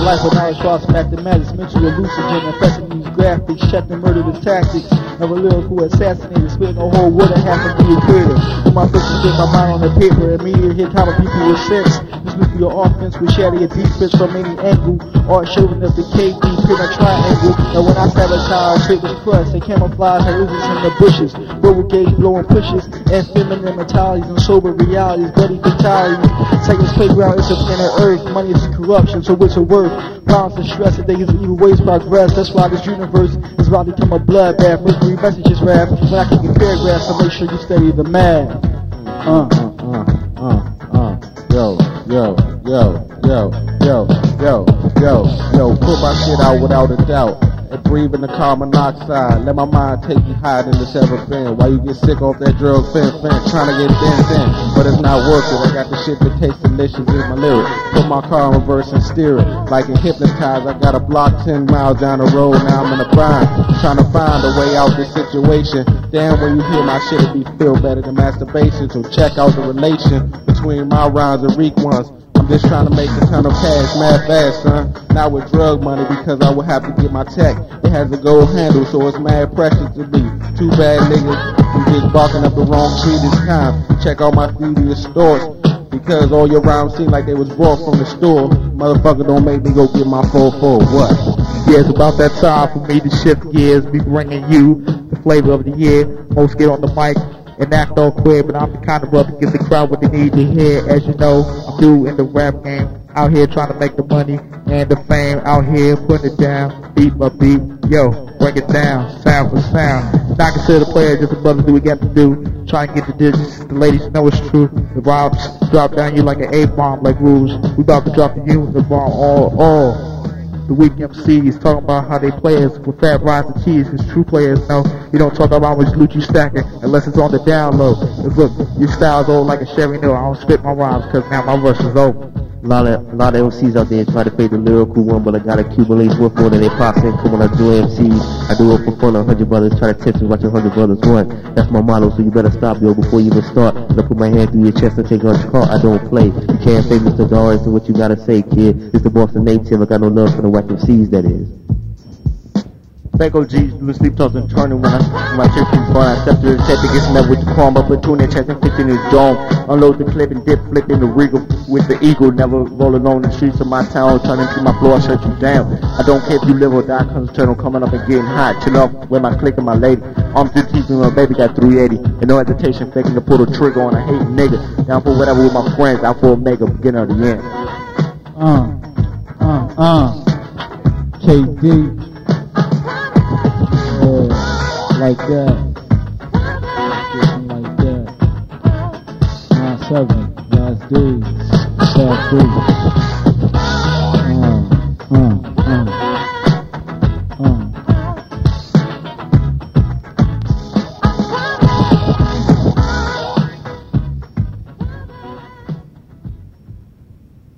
a life of knowledge, cross mathematics, mental hallucinogen, infesting these graphics, check the murder, the tactics of a lyrical assassinator, spitting a whole water half of the equator. With my fists get my mind on the paper, immediate hit common people with sense. This nuclear offense will shatter your defense from any angle. Art showing up the KD, pin a triangle. And when I sabotage, was crust, they camouflage like lizards in the bushes. Roller gauge blowing pushes, and feminine mentalities and sober realities, bloody fatalities. Satan's playground is a planet Earth, money is corruption, so what's it worth? Pounds and stress, that they use evil ways progress. That's why this universe is about to become a bloodbath. Mystery messages rap. When I keep your paragraphs, so make sure you study the math. Uh, Uh, uh, uh, uh. Yo, yo, yo, yo, yo, yo, yo, yo. Put my shit out without a doubt. And breathe in the carbon monoxide. Let my mind take you higher than it's ever been. While you get sick off that drug, fin, fin, trying to get thin, thin. But it's not working. I got the shit that tastes delicious in my lyrics. Put my car in reverse and steer it. Like in hypnotized, I got a block 10 miles down the road. Now I'm in a bind. Trying to find a way out this situation. Damn, when you hear my shit, it be feel better than masturbation. So check out the relation between my rhymes and Reek ones. I'm just trying to make a ton of cash mad fast, son. Not with drug money because I would have to get my check. It has a gold handle, so it's mad precious to be. Too bad niggas who just barking up the wrong tree this time. Check out my previous stores. Because all your rhymes seem like they was bought from the store. Motherfucker, don't make me go get my 4-4. What? Yeah, it's about that time for me to shift gears, be bringing you the flavor of the year. Most get on the mic and act all queer, but I'm the kind of brother give the crowd what they need to hear. As you know, I'm new in the rap game, out here trying to make the money and the fame, out here putting it down, beat by beat. Yo, break it down, sound for sound. Not consider the player just a brother do we got to do. Try and get the digits, the ladies know it's true. The rhymes drop down you like an A-bomb, like rules. We about to drop the unit bomb all, all the weak MCs talking about how they players with fat rice and cheese. Because true players know you don't talk about which loot you stacking unless it's on the down low. 'Cause look, your style's old like a Chevy Nil. I don't spit my rhymes because now my rush is over. A lot of a lot of MCs out there try to fade the lyrical one, but I got a Cuban links with one and they pop in. Come on, I do MCs. I do it for fun. A hundred brothers try to test me, watch a hundred brothers run. That's my motto, so you better stop, yo, before you even start. I put my hand through your chest and take on your car. I don't play. You can't say Mr. Doris and what you gotta say, kid. It's the Boston native. I got no love for the whack MCs, that is. Fake OGs doing sleep talks and turning when I my is born. I step to the tech to get met with the palm, but platoon their chest and in his dome. Unload the clip and dip, flip in the regal with the eagle. Never rolling on the streets of my town, turning through my floor, I shut you down. I don't care if you live or die, cause eternal coming up and getting hot. Chill up with my click and my lady. I'm through teaching my baby got 380. And no hesitation, faking to pull the trigger on a hating nigga. Down for whatever with my friends, out for a mega, beginning of the end. Uh, uh, uh. KD. Like that. Getting like that. 9-7, last days, sad days.